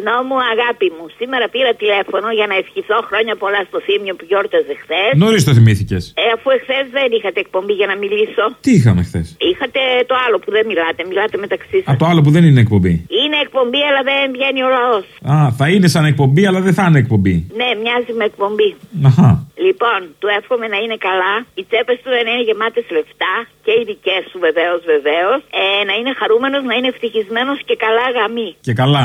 Λυκνό μου, αγάπη μου. Σήμερα πήρα τηλέφωνο για να ευχηθώ χρόνια πολλά στο θύμιο που γιόρταζε χθες. Νωρίς το θυμήθηκες. Ε, αφού εχθές δεν είχατε εκπομπή για να μιλήσω. Τι είχαμε χθες; Είχατε το άλλο που δεν μιλάτε, μιλάτε μεταξύ σας. Α, το άλλο που δεν είναι εκπομπή. Είναι εκπομπή, αλλά δεν βγαίνει ο λαός. Α, θα είναι σαν εκπομπή, αλλά δεν θα είναι εκπομπή. Ναι, μοιάζει με εκπομπή. Αχα. Λοιπόν, του εύχομαι να είναι καλά, οι τσέπες του να είναι γεμάτες λεφτά και οι δικές σου βεβαίως, βεβαίως. Ε, να είναι χαρούμενος, να είναι ευτυχισμένος και καλά γαμή. Και καλά.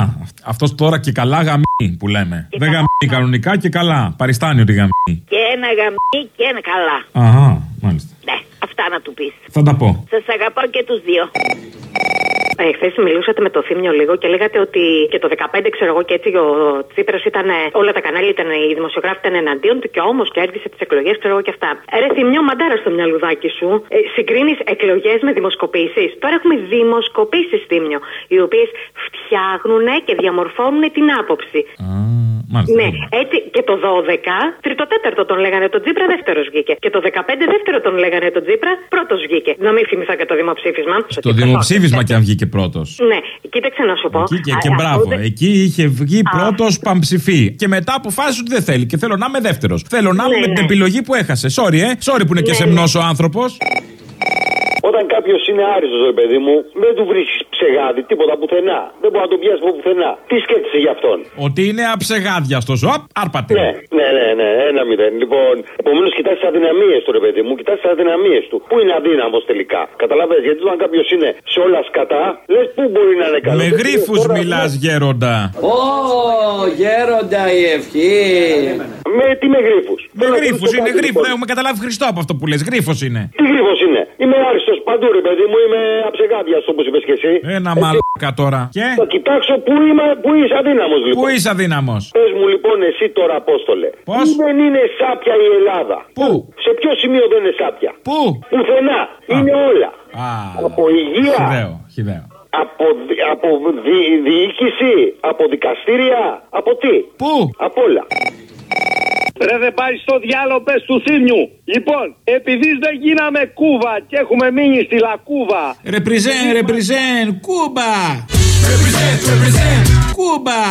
Αυτός τώρα και καλά γαμί που λέμε. Και δεν καλά. γαμί κανονικά και καλά. Παριστάνει ότι γαμί. Και ένα γαμί και ένα καλά. Αχα, μάλιστα. Ναι, αυτά να του πεις. Θα τα πω. Σας αγαπώ και τους δύο. Ε, Χθες μιλούσατε με το Θήμιο λίγο και λέγατε ότι και το 15 ξέρω εγώ και έτσι ο Τσίπρας ήταν. ε, Όλα τα κανάλια ήταν, οι δημοσιογράφοι ήταν εναντίον του και όμως κέρδισε τις εκλογές, ξέρω εγώ και αυτά. Ε, Ρε Θήμιο, μαντάρα στο μυαλουδάκι σου. Ε, Συγκρίνεις εκλογές με δημοσκοπήσεις. Τώρα έχουμε δημοσκοπήσεις, Θήμιο, οι οποίες φτιάχνουν και διαμορφώνουν την άποψη. Α, μάλιστα. Ναι, έτσι και το 12, τρίτο-τέταρτο τον λέγανε τον Τζίπρα, δεύτερος βγήκε. Και το 15, δεύτερο τον λέγανε τον Τζίπρα, πρώτος βγήκε. Να μην θυμηθώ και το δημοψήφισμα. Στο δημοψήφισμα κι αν βγήκε πρώτος. Ναι, κοίταξε να σου πω. Εκεί και, Α, και μπράβο. ακούτε- Εκεί είχε βγει πρώτος παμψηφί. Και μετά αποφάσισε ότι δεν θέλει. Και θέλω να είμαι δεύτερος. Θέλω να είμαι Ναι, με την ναι. επιλογή που έχασε. Sorry, ε. Sorry που είναι και Ναι, σεμνό ναι. ο άνθρωπος. Όταν κάποιος είναι άριστος, ρε παιδί μου, δεν του βρίσκεις ψεγάδι, τίποτα πουθενά. Δεν μπορεί να τον πιάσει από πουθενά. Τι σκέφτεσαι γι' αυτόν; Ότι είναι αψεγάδιαστο. Οπ, άρπατε. Ναι, ναι, ναι, ναι, ένα μηδέν. Λοιπόν, επομένως κοιτάς τις αδυναμίες του, ρε παιδί μου, κοιτάς τις αδυναμίες του. Πού είναι αδύναμος τελικά; Καταλαβαίνετε, γιατί όταν κάποιος είναι σε όλα σκατά, λες πού μπορεί να είναι καλός. Με γρήφου Τώρα, μιλάς, γέροντα. Ω, γέροντα η ευχή. Με τι με γρήφου. Με γρήφου είναι γρήφο. Έχουμε καταλάβει Χριστό από αυτό που λες. Γρήφο είναι. Τι γρήφο είναι; Είμαι άριστος παντού, ρε παιδί μου, είμαι αψεγάδιαστος όπως είπες και εσύ. Ένα Έτσι. μαλάκα τώρα. Και; Θα κοιτάξω πού, είμαι, πού είσαι αδύναμος λοιπόν. πού είσαι αδύναμος; Πες μου λοιπόν εσύ τώρα, Απόστολε. Πώς; Πού δεν είναι σάπια η Ελλάδα; Πού; Σε ποιο σημείο δεν είναι σάπια; Πού; Πουθενά. Είναι όλα. Α, Από υγεία. χιδαίο, χιδαίο. Από, δι- από δι- διοίκηση. Από δικαστήρια. Από τι; Πού; Από όλα. Ρε δεν πάει στο διάλογο πες του θύμιου. Λοιπόν, επειδή δεν γίναμε κούβα και έχουμε μείνει στη λακούβα. Represent, represent, Κούμπα. Κούμπα.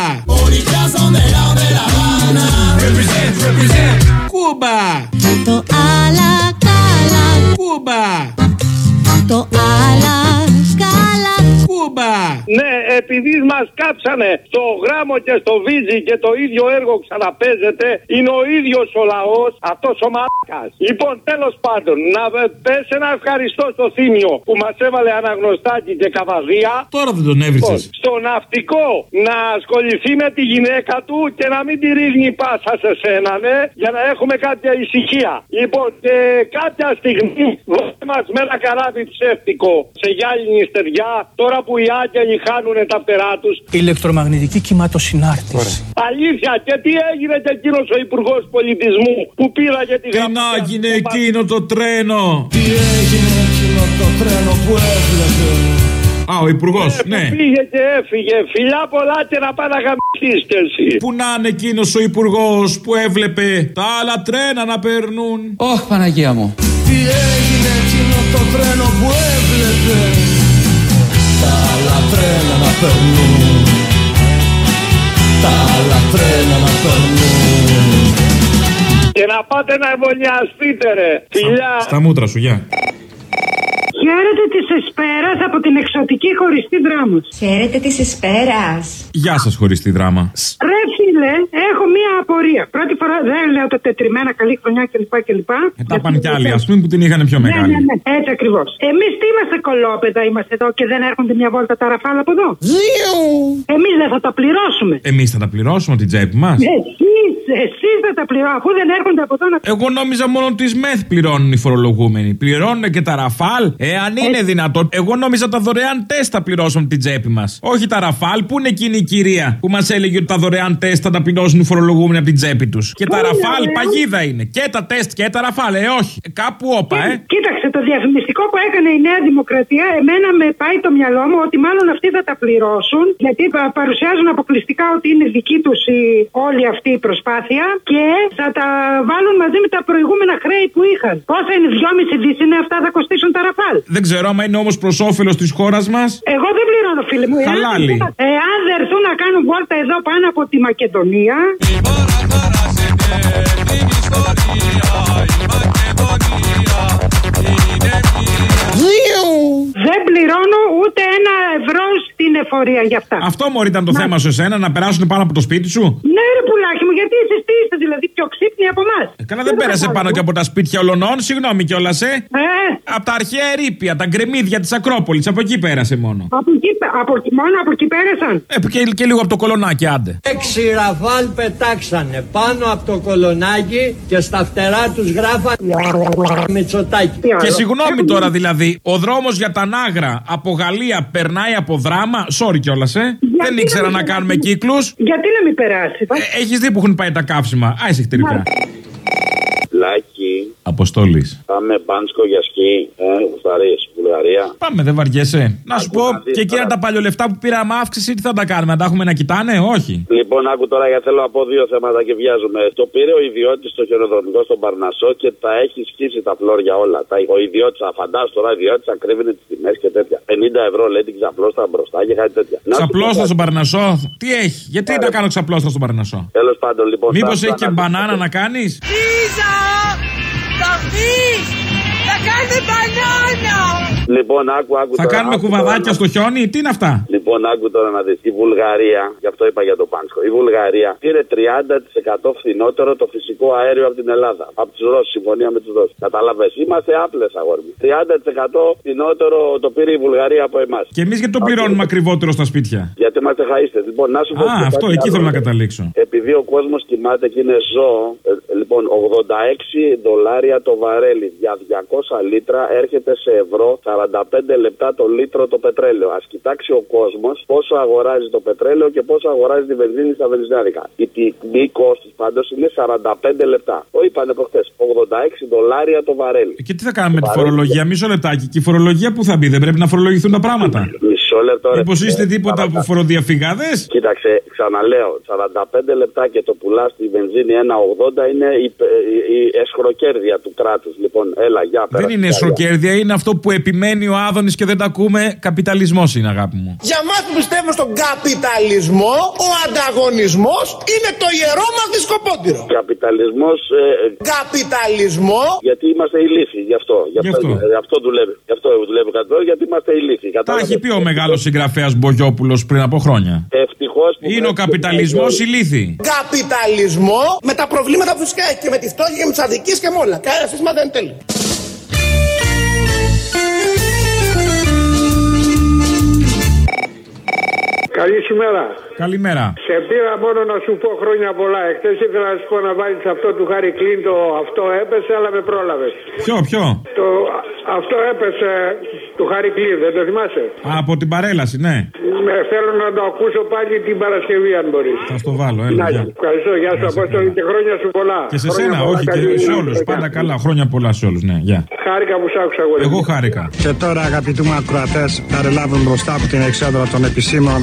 Κούμπα. Το άλλα καλά, Κούμπα. το άλλα σκάλα. Κούμπα. Ναι, επειδή μας κάψανε στο γράμμο και στο βίζι και το ίδιο έργο ξαναπέζεται, είναι ο ίδιος ο λαός, αυτός ο μαλάκας. Λοιπόν, τέλος πάντων, να πες ένα ευχαριστώ στο θύμιο που μας έβαλε αναγνωστάκι και καβαδία. Τώρα δεν τον Λοιπόν, έβρισε. στο ναυτικό να ασχοληθεί με τη γυναίκα του και να μην τη ρίχνει πάσα σε σένα, ναι, για να έχουμε κάποια ησυχία. Λοιπόν, και κάποια στιγμή δώστε μας με ένα καράβι ψεύτικο σε γυάλινη στεριά, τώρα που οι άγγελοι χάνουν τα φτερά τους. ηλεκτρομαγνητική κυματοσυνάρτηση. Αλήθεια, και τι έγινε και εκείνος ο Υπουργός Πολιτισμού που πήραγε τη Τι γραμμή. να γίνει εκείνο το τρένο; Τι έγινε εκείνο το τρένο που έβλεπε; Α, ο υπουργός, ναι. Πήγε και έφυγε. Φιλιά πολλά και να πάει να γαμπηθείς κι εσύ. Πού να είναι εκείνος ο υπουργός που έβλεπε τα άλλα τρένα να περνούν; Ωχ, Παναγία μου. Τι έγινε εκείνο το τρένο που έβλεπε; Τα άλλα τρένα να περνούν. Τα άλλα τρένα να περνούν. Και να πάτε να εμβολιαστείτε, ρε. Φιλιά. Στα μούτρα σου, γεια. Χαίρετε της Εσπέρας από την εξωτική χωριστή δράμα. Χαίρετε της Εσπέρας. Γεια σας, χωρί τη δράμα. Ρε φίλε, έχω μία απορία. Πρώτη φορά δεν λέω το τετριμένα καλή χρονιά κλπ. κλπ. Ε, τα πάνε κι άλλοι, ας πούμε, που την είχαν πιο Ναι, μεγάλη. ναι, ναι, έτσι ακριβώς. Εμείς τι είμαστε κολόπεδα, είμαστε εδώ και δεν έρχονται μια βόλτα τα ραφάλα από εδώ; Εμείς δεν θα τα πληρώσουμε. Εμείς θα τα πληρώσουμε την τσέπη μας. Εσείς, εσείς θα τα πληρώσουμε, αφού δεν έρχονται από εδώ να. Εγώ νόμιζα μόνο τι ΜΕΘ πληρώνουν οι φορολογούμενοι. Πληρώνουν και τα ραφάλ, εάν είναι δυνατόν. Εγώ νόμιζα τα δωρεάν τεστ θα πληρώσουν την τσέπη μας. Όχι τα ραφάλ, πού είναι εκείνη η κυρία που μας έλεγε ότι τα δωρεάν τεστ θα τα πληρώσουν οι φορολογούμενοι από την τσέπη τους. Και τα Πού είναι, ραφάλ ρε; παγίδα είναι. Και τα τεστ και τα ραφάλ, ε, όχι. Ε, Κάπου όπα, ε. Κοίταξε, το διαφημιστικό που έκανε η Νέα Δημοκρατία, εμένα με πάει το μυαλό μου ότι μάλλον αυτοί θα τα πληρώσουν, γιατί πα- παρουσιάζουν αποκλειστικά ότι είναι δική τους όλη αυτή η προσπάθεια προσπάθεια και θα τα βάλουν μαζί με τα προηγούμενα χρέη που είχαν. Πόσα είναι, 2,5 δις είναι αυτά θα κοστίσουν τα ραφάλ. Δεν ξέρω άμα είναι όμως προς όφελος της χώρας μας. Εγώ δεν πληρώνω, φίλε μου. Εάν- Χαλάλι. Εάν δεν έρθουν να κάνουν βόλτα εδώ πάνω από τη Μακεδονία. Δεν στην εφορία για αυτά. Αυτό μωρή ήταν το θέμα σου εσένα, να περάσουν πάνω από το σπίτι σου; Ναι, ρε πουλάκι μου, γιατί εσείς τι είστε, δηλαδή πιο ξύπνοι από εμάς; Ε, Καλά, δεν πέρασε πάνω και από τα σπίτια ολονών, συγγνώμη κιόλας, ε. Ε, Από τα αρχαία ερήπια, τα γκρεμίδια της Ακρόπολης, από εκεί πέρασε μόνο. από εκεί, από, εκεί- μόνο από εκεί πέρασαν; Ε, και, και λίγο από το κολονάκι, άντε. Έξι ραφάλ πετάξανε πάνω από το κολονάκι και στα φτερά τους γράφανε Μητσοτάκι. Τι άλλο. Και συγγνώμη τώρα δηλαδή, ο δρόμος για τα Νάγρα από Γαλλία περνάει από δράμα. Sorry κιόλας, ε. Δεν να ήξερα μην να περάσει; κάνουμε κύκλους. Γιατί να μην περάσει. Έχεις δει που έχουν πάει τα καύσιμα. Α, είσαι χτερικά. Λάκι, Αποστόλης. πάμε μπάνσκο για σκι, ε, Βουλγαρία, Βουλγαρία. Πάμε, δεν βαριέσαι. Να σου Άκου πω, να δεις και εκείνα τώρα. τα παλιολεφτά που πήραμε αύξηση, τι θα τα κάνουμε, να τα έχουμε να κοιτάνε, όχι. Λοιπόν, άκου τώρα γιατί θέλω να πω δύο θέματα και βιάζομαι. Το πήρε ο ιδιώτης στο χειροδρομικό στον Παρνασό και τα έχει σκίσει τα φλόρια όλα. Τα, ο ιδιώτης, φαντάζομαι τώρα, ο ιδιώτης ακρίβεινε τις τιμές και τέτοια. 50 ευρώ λέει την ξαπλώστα μπροστά και κάτι τέτοια. Ξαπλώστα στον Παρνασό; Τι έχει, γιατί να κάνω ξαπλώστα στον Παρνασό; Τέλος πάντων, λοιπόν. Μήπως θα- έχει και θα- μπανάνα να κάνεις; Λοιπόν, άκου, άκου. Θα τώρα, κάνουμε άκου κουβαδάκια τώρα. στο χιόνι, τι είναι αυτά; Λοιπόν, άκου τώρα να δεις. Η Βουλγαρία, γι' αυτό είπα για το Πάνσκο. Η Βουλγαρία πήρε 30% φθηνότερο το φυσικό αέριο από την Ελλάδα. Από τους Ρώσους, συμφωνία με τους Ρώσους. Κατάλαβες. Είμαστε άπλες αγόρι μου. 30% φθηνότερο το πήρε η Βουλγαρία από εμάς. Και εμείς γιατί το πληρώνουμε ακριβότερο στα σπίτια. Γιατί είμαστε χαίστε. Λοιπόν, να σου πω. Α, και αυτό, κάτι εκεί άλλο. θέλω να καταλήξω. Επειδή ο κόσμος κοιμάται και είναι ζώο, ε, λοιπόν, 86 δολάρια το βαρέλι για 200 λίτρα έρχεται σε ευρώ 45 λεπτά το λίτρο το πετρέλαιο. Α κοιτάξει ο κόσμος πόσο αγοράζει το πετρέλαιο και πόσο αγοράζει τη βενζίνη στα βενζινάδικα. Η τιμή κόστους πάντως είναι 45 λεπτά. Το είπανε προχτέ. 86 δολάρια το βαρέλι. Και τι θα κάνουμε με τη φορολογία, μισό λεπτάκι. Και η φορολογία που θα μπει, δεν πρέπει να φορολογηθούν τα πράγματα. Μισό λεπτό. ρε Μήπως φίλε. είστε τίποτα από 40. φοροδιαφυγάδες; Κοίταξε, ξαναλέω, 45 λεπτά και το πουλά στη βενζίνη 1,80 είναι η, η, η εσχροκέρδεια του κράτους. Λοιπόν, έλα, για πέρα. Δεν είναι εσχροκέρδια, είναι αυτό που επιμένει ο Άδωνης και δεν τα ακούμε. Καπιταλισμός είναι, αγάπη μου. Για μας που πιστεύουμε στον καπιταλισμό, ο ανταγωνισμός είναι το ιερό μας δισκοπότηρο. Καπιταλισμός. Ε, Καπιταλισμό γιατί είμαστε ηλίθιοι, γι' αυτό. Γι' Γι' αυτό, αυτό. γι' αυτό δουλεύει. Γι' αυτό δουλεύει κάτι τέτοιο, γιατί είμαστε ηλίθιοι. Τα έχει πει ο μεγάλο συγγραφέας Μπογιόπουλος πριν από χρόνια. Ευτυχώς που. Είναι ο καπιταλισμός ηλίθι. Καπιταλισμό με τα προβλήματα που φυσικά έχει και με τη φτώχεια και με τις αδικίες και με όλα. Κανένα σύστημα δεν είναι τέλειο. Καλή σήμερα. Καλημέρα. Σε πήρα μόνο να σου πω χρόνια πολλά. Εχθές ήθελα να σου πω να βάλεις αυτό του Χάρη Κλίν το αυτό έπεσε, αλλά με πρόλαβες. Ποιο, ποιο; Το, αυτό έπεσε του Χάρη Κλίν, δεν το θυμάσαι; Α, από την παρέλαση, ναι. Με, θέλω να το ακούσω πάλι την Παρασκευή, αν μπορείς. Θα στο βάλω, έλα. γεια. Ευχαριστώ, γεια σου Απόστολη και χρόνια σου πολλά. Και σε Χρόνια σένα, πολλά, όχι, καλή και σε νύχτα. όλους. Πάντα καλά, χρόνια πολλά σε όλους, ναι, γεια. Χάρηκα που σ' άκουσα, αγόρι. Εγώ χάρηκα. Και τώρα αγαπητοί μου ακροατές παρελάβουν μπροστά από την εξέδρα των επισήμων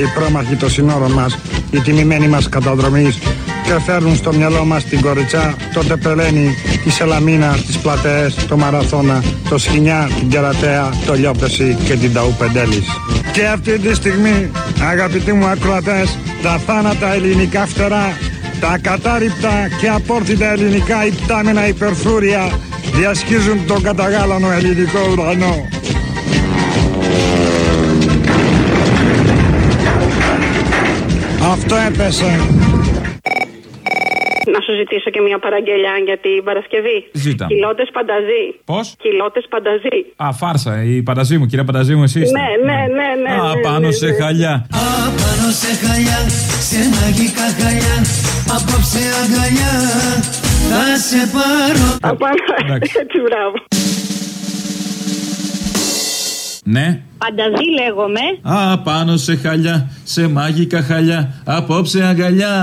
οι πρόμαχοι των συνόρων μας, οι τιμημένοι μας καταδρομείς και φέρνουν στο μυαλό μας την κοριτσά, το τεπελένι, τη Σελαμίνα, τις πλατεές, το Μαραθώνα, το Σχοινιά, την Κερατέα, το Λιόπεση και την Ταού Πεντέλης. Και αυτή τη στιγμή, αγαπητοί μου ακροατές, τα θάνατα ελληνικά φτερά, τα κατάρριπτα και απόρθητα ελληνικά υπτάμενα υπερφρούρια διασχίζουν τον καταγάλανο ελληνικό ουρανό. Αυτό έπεσε. Να σου ζητήσω και μια παραγγελιά για την Παρασκευή. Ζήτα. Κιλότες πανταζή. Πώς; Κιλότες πανταζή. Α, φάρσα, η πανταζή μου, κυρία Πανταζή μου, εσύ είστε. Ναι, ναι, ναι, ναι. Α, ναι, πάνω ναι, σε ναι. χαλιά. Απάνω σε χαλιά, σε μαγικά χαλιά Απόψε αγκαλιά, θα σε πάρω Απάνω, Εντάξει. έτσι μπράβο. Ναι. Πανταζή λέγομαι. Α, πάνω σε χαλιά, σε μάγικα χαλιά. Απόψε αγκαλιά,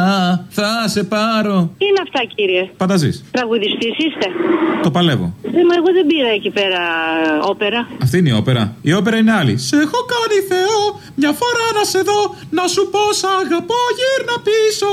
θα σε πάρω. Τι είναι αυτά, κύριε; Πανταζής. Τραγουδιστής είστε; Το παλεύω. Ε, μα εγώ δεν πήρα εκεί πέρα ε, όπερα. Αυτή είναι η όπερα. Η όπερα είναι άλλη. Σε έχω κάνει Θεό, μια φορά να σε δω, να σου πω σ' αγαπώ, γύρνα πίσω.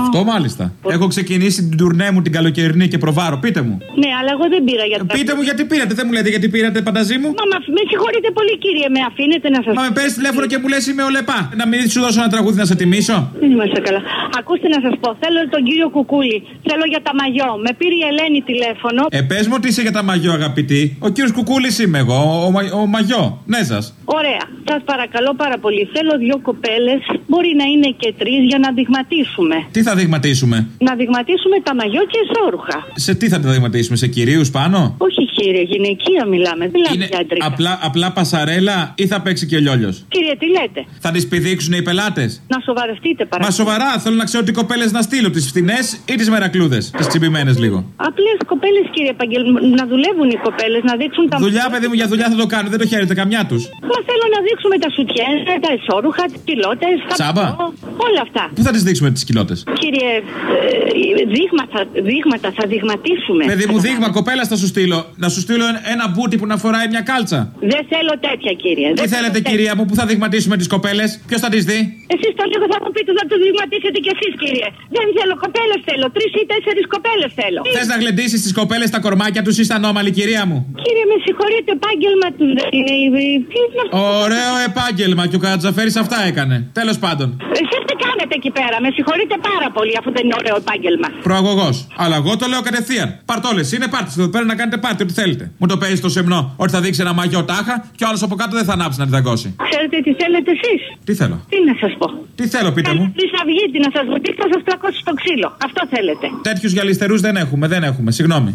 Αυτό μάλιστα. Έχω ξεκινήσει την τουρνέ μου την καλοκαιρινή και προβάρω. Πείτε μου. Ναι, αλλά εγώ δεν πήρα για τα. Πείτε μου γιατί πήρατε, δεν μου λέτε γιατί πήρατε, πανταζή μου. Μα, μα με συγχωρείτε πολύ, κύριε, με αφήνετε να σα Μα με παίρνει τηλέφωνο και μου λες είμαι ο Λεπά. Να μην σου δώσω ένα τραγούδι να σε τιμήσω. Δεν είμαστε καλά. Ακούστε να σας πω, θέλω τον κύριο Κουκούλη. Θέλω για τα μαγιό. Με πήρε η Ελένη τηλέφωνο. Ε, πες μου τι είσαι για τα μαγιό, αγαπητή. Ο κύριος Κουκούλης είμαι εγώ, ο, ο, ο μαγιό. Ναι, σας. Ωραία. Σας παρακαλώ πάρα πολύ. Θέλω δύο κοπέλες, μπορεί να είναι και τρεις, για να δειγματίσουμε. Τι θα δειγματίσουμε; Να δειγματίσουμε τα μαγιό και εσόρουχα. Σε τι θα τα δειγματίσουμε, σε κυρίους πάνω; Όχι, κύριε, γυναικεία μιλάμε. Δεν μιλάμε Είναι για αντρικά. απλά, απλά πασαρέλα ή θα παίξει και ο λιόλιος; Κύριε, τι λέτε; Θα τις πηδήξουν οι πελάτες; Να σοβαρευτείτε Μα παρακαλώ. σοβαρά, θέλω να ξέρω τι κοπέλες να στείλω. Τις φθηνέ ή τις μερακλούδες. Τις τσιμπημένες λίγο. Απλές κοπέλες, κύριε Παγγελ, να δουλεύουν οι κοπέλες, να δείξουν τα. Δουλειά, παιδί μου, για δουλειά θα το κάνω. Δεν το χαίρετε καμιά τους. Μα θέλω να δείξουμε τα σουτιέν, τα εσόρουχα, τι πιλότε, τα Τσάμπα; πτώ, όλα αυτά. Πού θα τις δείξουμε τις κοιλότε. Κύριε, ε, δείγματα, δείγματα θα δειγματίσουμε. Παιδί μου, δείγμα κοπέλα θα σου στείλω. Να σου στείλω ένα- ένα μπούτι που να φοράει μια κάλτσα. Δεν θέλω τέτοια, κύριε. Τι Δεν θέλετε, θέλω κυρία μου, που θα δειγματίσουμε τις κοπέλες; Ποιος θα τις δει; Εσείς το λίγο θα μου πείτε να το δειγματίσετε κι εσείς, κύριε. Δεν θέλω κοπέλες, θέλω. Τρεις ή τέσσερις κοπέλες θέλω. Θες να γλεντήσεις τις κοπέλες τα κορμάκια τους ή στα ανώμαλη, κυρία μου; Κύριε, με συγχωρείτε, επάγγελμα του δεν είναι. η- Τι είναι αυτό. Ωραίο επάγγελμα και ο Κατζαφέρης αυτά έκανε. Τέλος πάντων. Εσείς τι κάνετε εκεί πέρα, με συγχωρείτε πάρα πολύ αφού δεν είναι ωραίο επάγγελμα. Προαγωγός. Αλλά εγώ το λέω κατευθείαν. Παρτόλε, είναι πάρτι εδώ πέρα να κάνετε πάρτι, ό,τι θέλετε. Μου το παίζεις το σεμνό ότι θα δείξει ένα μαγιό τάχα και ο άλλος από κάτω δεν θα ανάψει να τη δαγκώσει. Ξέρετε τι θέλετε εσείς; Τι θέλω; Τι να σας πω. Τι θέλω, πείτε μου; Τη Αυγήτη να σας βουτήξει, θα σας πλακώσει στο ξύλο. Αυτό θέλετε. Τέτοιους γυαλιστερούς δεν έχουμε, δεν έχουμε. Συγγνώμη.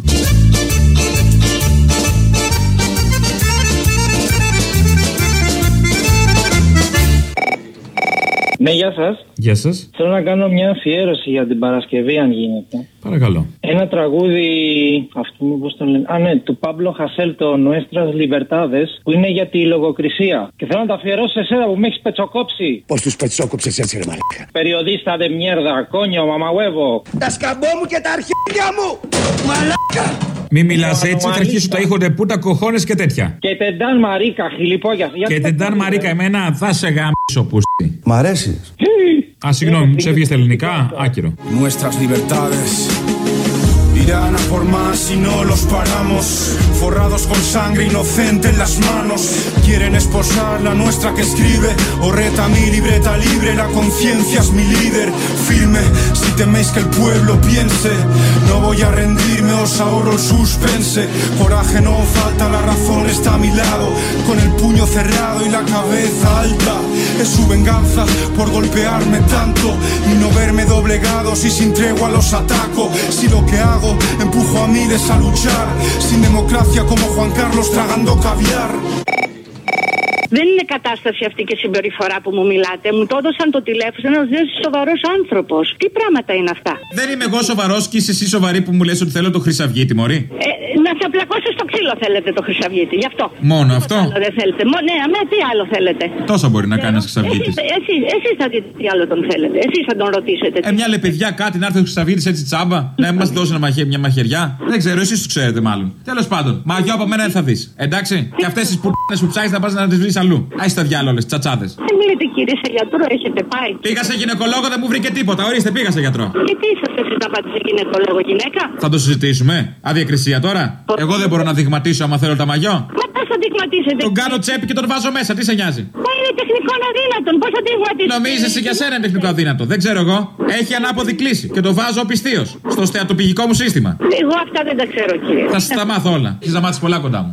Ναι, γεια σας. Γεια σας. Θέλω να κάνω μια αφιέρωση για την Παρασκευή, αν γίνεται. Παρακαλώ. Ένα τραγούδι, αυτό μου πώς το λένε. Α, ναι, του Παύλο Χασέλ, το Nuestras Libertades, που είναι για τη λογοκρισία. Και θέλω να το αφιερώσω σε εσένα που με έχεις πετσοκόψει. Πώς τους πετσόκοψες έτσι, ρε μαλάκα; Περιοδίστα de mierda, κόνιο, μαμαουέβο. Τα σκαμπό μου και τα αρχίδια μου! Μαλάκα! Μη μιλάς έτσι, θα αρχίσω τα ήχονται που τα κοχώνες και τέτοια. Και τεντάν Μαρίκα, χιλιπόγια. Και τεντάν Μαρίκα, εμένα θα σε γάμισω που Μ' αρέσεις; Α, συγγνώμη, μου ξέφυγες στα ελληνικά. Άκυρο. Nuestras libertades irán por más si no los paramos. Forrados con sangre inocente en las manos. Quieren esposar la nuestra que escribe. O reta mi libreta libre, la conciencia es mi líder. Firme, si teméis que el pueblo piense. No voy a rendirme, os ahorro el suspense. Coraje no falta, la razón está a mi lado. Con el puño cerrado y la cabeza alta. Es su venganza por golpearme tanto y no verme doblegado si sin tregua los ataco. Si lo que hago empujo a miles a luchar, sin democracia como Juan Carlos tragando caviar. Δεν είναι κατάσταση αυτή και συμπεριφορά που μου μιλάτε. Μου το έδωσαν το τηλέφωνο ένας δύο σοβαρός άνθρωπος. Τι πράγματα είναι αυτά; Δεν είμαι εγώ σοβαρός και είσαι εσύ σοβαρή που μου λες ότι θέλω το Χρυσαυγίτη, Μωρή. Ε, να σε πλακώσει στο ξύλο θέλετε το Χρυσαυγίτη, γι' αυτό. Μόνο αυτό; Άλλο δεν θέλετε. Μό, ναι, αμέ, τι άλλο θέλετε; Τόσα μπορεί να κάνεις ένα Χρυσαυγίτης. Εσείς, εσείς, εσείς θα δείτε τι άλλο τον θέλετε. Εσείς θα τον ρωτήσετε. Ε, μια λεπαιδιά κάτι να έρθει ο Χρυσαυγίτης έτσι τσάμπα. να μας δώσει ένα μαχαι, μια μαχαιριά. Δεν ξέρω, εσείς το ξέρετε μάλλον. Τέλος πάντων, μαγιό από μένα δεν θα δεις. Εντάξει. Και αυτές τις πουτάνε που ψάχνεις να πας να τις βρεις αλλού. Α τα διάλογε, όλες, τσατσάδες. Δεν λέτε κύριε σε γιατρό, έχετε πάει. Πήγα σε γυναικολόγο, δεν μου βρήκε τίποτα. Ορίστε, πήγα σε γιατρό. Και τι είσαστε εσείς να πάτε σε γυναικολόγο γυναίκα; Θα το συζητήσουμε. Αδιακρισία τώρα. Εγώ δεν μπορώ να δειγματίσω άμα θέλω τα μαγιό. Μα πώς θα δειγματίσετε. Τον κάνω τσέπη και τον βάζω μέσα, τι σε νοιάζει; Μα είναι τεχνικό αδύνατον, πώς θα δειγματίσετε. Νομίζεσαι για σένα είναι τεχνικό αδύνατο. Δεν ξέρω εγώ. Έχει ανάποδη κλίση και το βάζω πιστίω στο στεατοπηγικό μου σύστημα. Εγώ αυτά δεν τα ξέρω κύριε. Θα σας τα μάθω όλα. Έχεις να μάθεις πολλά κοντά μου.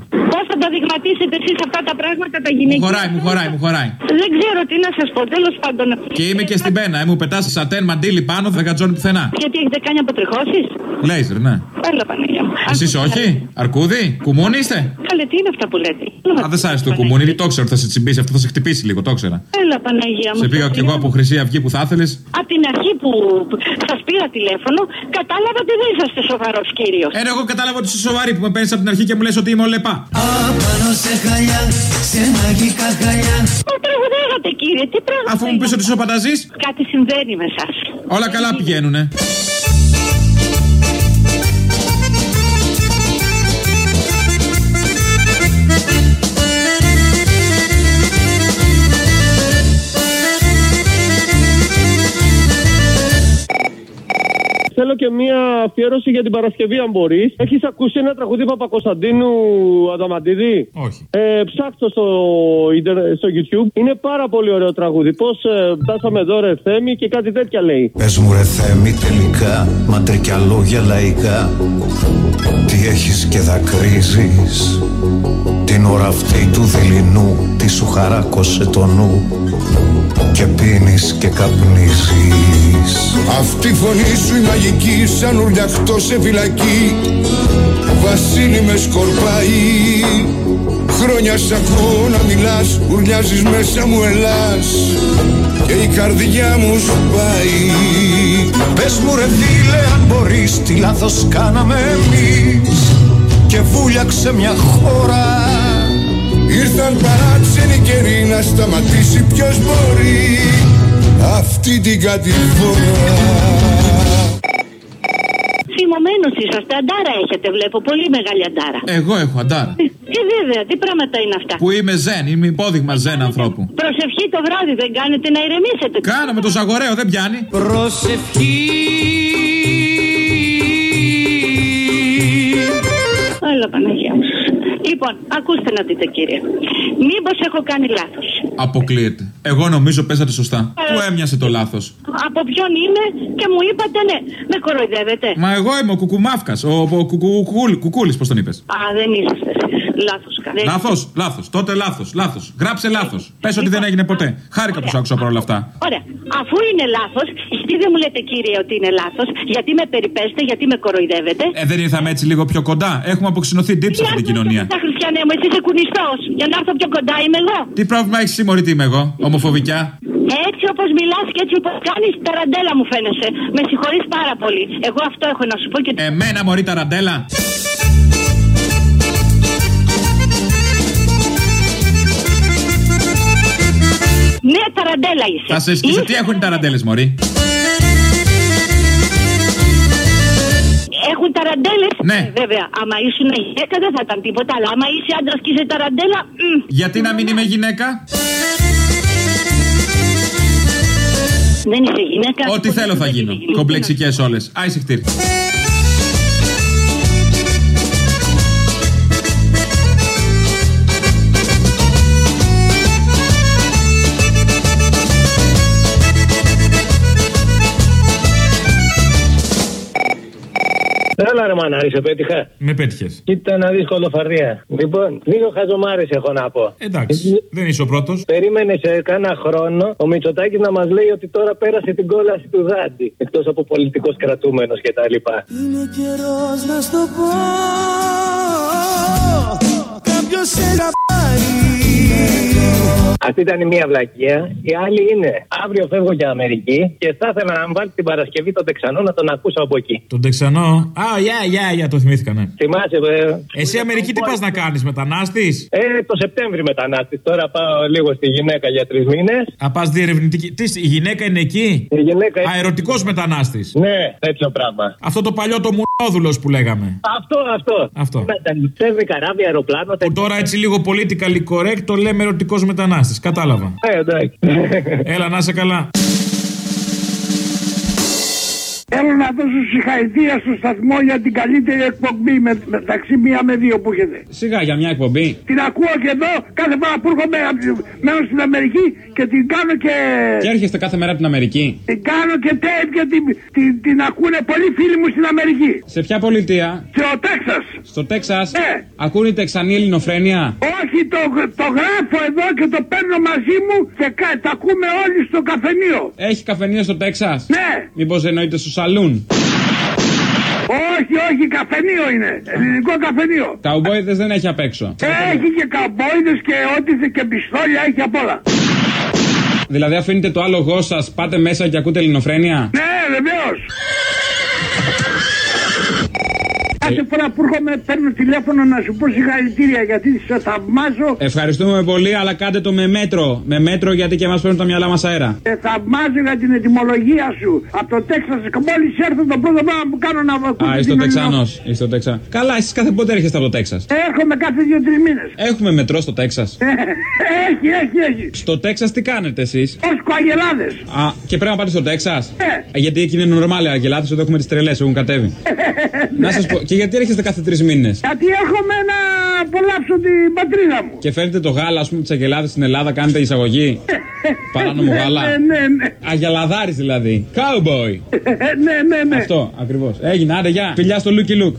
Πώς θα τα δειγματίσετε εσείς αυτά τα πράγματα τα Μου γυναικεία. χωράει, μου χωράει, μου χωράει. Δεν ξέρω τι να σας πω, τέλος πάντων. Και είμαι και στην πένα. Ε, μου πετάς σατέν μαντίλι πάνω, δεν κατζώνει πουθενά. Γιατί έχετε κάνει αποτριχώσεις; Λέιζερ, ναι. Έλα Παναγία μου. Εσείς όχι, αρκούδι, κουμούνι είστε; Καλέ, τι είναι αυτά που λέτε; Α, δεν σ' άρεσε το κουμούνι, τι το ξέρω, ότι θα σε τσιμπήσει, αυτό θα σε χτυπήσει λίγο, το ξέρα. Έλα Παναγία μου. Σε πήγα κι εγώ από Χρυσή Αυγή που θα ήθελες. Από την αρχή που σας πήρα τηλέφωνο, κατάλαβα ότι δεν είσαστε σοβαρός κύριος. Ένα εγώ κατάλαβα ότι είσαι σοβαρή που με παίρνεις από την αρχή και μου λες ότι είμαι ο Λεπά. Απάνω σε χαλιά, σε μαγικά χαλιά Μα τραγουδάγατε κύριε, τι πράγμα. Αφού μου πεις ότι είσαι ο Πανταζής, Κάτι συμβαίνει με εσά. όλα καλά πηγαίνουνε. Θέλω και μία αφιέρωση για την Παρασκευή, αν μπορείς. Έχεις ακούσει ένα τραγούδι Παπακοσταντίνου Αδαμαντίδη; Όχι. Ε, ψάχτω στο, ίντερνετ- στο YouTube. Είναι πάρα πολύ ωραίο τραγούδι. Πώς ε, φτάσαμε εδώ, ρε Θέμη, και κάτι τέτοια λέει. Πες μου ρε Θέμη τελικά Μαντρικιά λόγια λαϊκά Τι έχεις και δακρύζεις; Την ώρα αυτή του δειλινού Τι σου χαράκωσε το νου; Και πίνεις και καπνίζεις Αυτή η φωνή σου η μαγική σαν ουρλιαχτό σε φυλακή. Βασίλη με σκορπάει. Χρόνια σ' ακούω να μιλάς Ουρλιάζεις μέσα μου ελάς. Και η καρδιά μου σπάει Πες μου ρε φίλε αν μπορείς Τι λάθος κάναμε εμείς. Και βούλιαξε μια χώρα. Ήρθαν παράξενοι καιροί να σταματήσει ποιος μπορεί Αυτή την κατηφόρα Θυμωμένο είσαστε, αντάρα έχετε, βλέπω. Πολύ μεγάλη αντάρα. Εγώ έχω αντάρα. Ε, βέβαια, τι πράγματα είναι αυτά. Που είμαι ζεν, είμαι υπόδειγμα ζεν ανθρώπου. Προσευχή το βράδυ δεν κάνετε να ηρεμήσετε. Κάνω με το ζαγορέο, δεν πιάνει. Προσευχή Έλα Παναγία μου. Λοιπόν, ακούστε να δείτε κύριε. Μήπως έχω κάνει λάθος; Αποκλείεται. Εγώ νομίζω πέσατε σωστά. Ε. Πού έμοιασε το λάθος; Από ποιον είμαι και μου είπατε ναι. Με κοροϊδεύετε. Μα εγώ είμαι ο κουκουμάφκας. Ο, ο κουκούλης, κουκούλης, πώς τον είπες; Α, δεν είσαστε. Λάθος κάνετε. Λάθος, λάθος. Τότε λάθος, λάθος. Γράψε λάθος. Πες ότι δεν έγινε ποτέ. Χάρηκα που σ' άκουσα παρόλα αυτά. Ωραία. Αφού είναι λάθος, γιατί δεν μου λέτε κύριε ότι είναι λάθος, γιατί με περιπέστε, γιατί με κοροϊδεύετε; Ε, δεν ήρθαμε έτσι λίγο πιο κοντά. Έχουμε αποξηνωθεί ντύψη σε αυτή την κοινωνία. Τα χριστιανέ μου, εσύ είσαι κουνιστός. Για να έρθω πιο κοντά είμαι εγώ. Τι πρόβλημα έχεις συμμορητή είμαι εγώ, ομοφοβικιά; Έτσι όπως μιλάς και έτσι όπως κάνεις, ταραντέλα μου φαίνεσαι. Με συγχωρείς πάρα πολύ. Εγώ αυτό έχω να σου πω και... Εμένα μωρή ταραντέλα. Ναι, ταραντέλα είσαι. Θα σε σκίσω. Τι έχουν οι ταραντέλες, μωρή; Έχουν ταραντέλες; Ναι. βέβαια, άμα ήσουν γυναίκα δεν θα ήταν τίποτα. Αλλά άμα είσαι άντρας και είσαι ταραντέλα. μμ. Γιατί να μην είμαι γυναίκα; Δεν είσαι γυναίκα. Ό,τι θέλω θα γίνω. Κομπλεξικές όλες. Άισε χτύρι. Μανάρι, σε πέτυχα. Με πέτυχες. Κοίτα να δεις κολοφαρδία. Λοιπόν, λίγο χαζομάρες έχω να πω. Εντάξει, δεν είσαι ο πρώτος. Περίμενε σε κάνα χρόνο ο Μητσοτάκης να μας λέει ότι τώρα πέρασε την κόλαση του Δάντη. Εκτός από πολιτικός κρατούμενος κτλ. Είναι καιρός να στο πω Κάποιος σε αγαπάει Αυτή ήταν η μία βλακεία. Η άλλη είναι αύριο φεύγω για Αμερική και θα ήθελα να μου βάλει την Παρασκευή τον Τεξανό να τον ακούσω από εκεί. Τον Τεξανό; Α, γεια, γεια, γεια, το θυμήθηκα, ναι. Θυμάσαι, ε, Εσύ Αμερική τι πας να κάνεις, μετανάστης; Ε, το Σεπτέμβρη μετανάστης. Τώρα πάω λίγο στη γυναίκα για τρεις μήνες. Α, πας διερευνητική. Τι, η γυναίκα είναι εκεί; Η γυναίκα Αερωτικός μετανάστης. Ναι, τέτοιο πράγμα. Αυτό το παλιό το μουνόδουλο που λέγαμε. Αυτό, αυτό. Αυτό. Φεύγει καράβι, αεροπλάνο. Που τώρα έτσι λίγο politically correct το λέμε ερωτικός μετανάστης. Κατάλαβα. Ε, εντάξει. Έλα, να είσαι καλά. Θέλω να δώσω συγχαρητήρια στο σταθμό για την καλύτερη εκπομπή με, μεταξύ μία με δύο που έχετε. Σιγά για μια εκπομπή. Την ακούω και εδώ κάθε φορά που έρχομαι μένω στην Αμερική και την κάνω και. Και έρχεστε κάθε μέρα από την Αμερική. Την κάνω και τέτοια την, την, την ακούνε πολλοί φίλοι μου στην Αμερική. Σε ποια πολιτεία; Στο Τέξας. Στο Τέξας; Ναι. Ακούνε η Τεξανή ελληνοφρένεια; Όχι, το, το γράφω εδώ και το παίρνω μαζί μου και κα, τα ακούμε όλοι στο καφενείο. Έχει καφενείο στο Τέξας; Ναι. Μήπως εννοείται στο σαλούν. Όχι, όχι, καφενείο είναι. Ελληνικό καφενείο. Καουμπόιδες δεν έχει απ' έξω. Έχει και καμπόιδες και ό,τι θε και πιστόλια έχει απ' όλα. Δηλαδή αφήνετε το άλογο σας, πάτε μέσα και ακούτε ελληνοφρένεια; Ναι, βεβαίως. Κάθε φορά που έρχομαι παίρνω τηλέφωνο να σου πω συγχαρητήρια γιατί σε θαυμάζω. Ευχαριστούμε πολύ, αλλά κάντε το με μέτρο. Με μέτρο γιατί και εμάς παίρνουν τα μυαλά μας αέρα. Σε θαυμάζω για την ετοιμολογία σου. Από το Τέξας, μόλις έρθω το πρώτο πράγμα που κάνω να ακούω. Α, είσαι το Τεξάνο. Είσαι το Τεξα. Καλά, εσείς κάθε πότε έρχεστε από το Τέξας. Έρχομαι κάθε δύο-τρεις μήνες. Έχουμε μετρό στο Τέξας. έχει, έχει, έχει. Στο Τέξας τι κάνετε εσείς; Ω κοαγελάδες. Α, και πρέπει να πάτε στο Τέξας; Ε. Γιατί εκεί είναι νορμάλ αγελάδες, εδώ έχουμε τις τρελές, έχουν κατέβει. να σας πω, και γιατί έρχεστε κάθε τρεις μήνες; Γιατί έρχομαι να απολαύσω την πατρίδα μου. Και φέρνετε το γάλα, ας πούμε, τις αγελάδες στην Ελλάδα, κάνετε εισαγωγή; Παράνομο γάλα. Ναι, ναι, ναι. Αγελαδάρης δηλαδή. Cowboy. ναι, ναι, ναι. Αυτό ακριβώς. Έγινε, άντε, γεια. Φιλιά στο Λούκι Λουκ.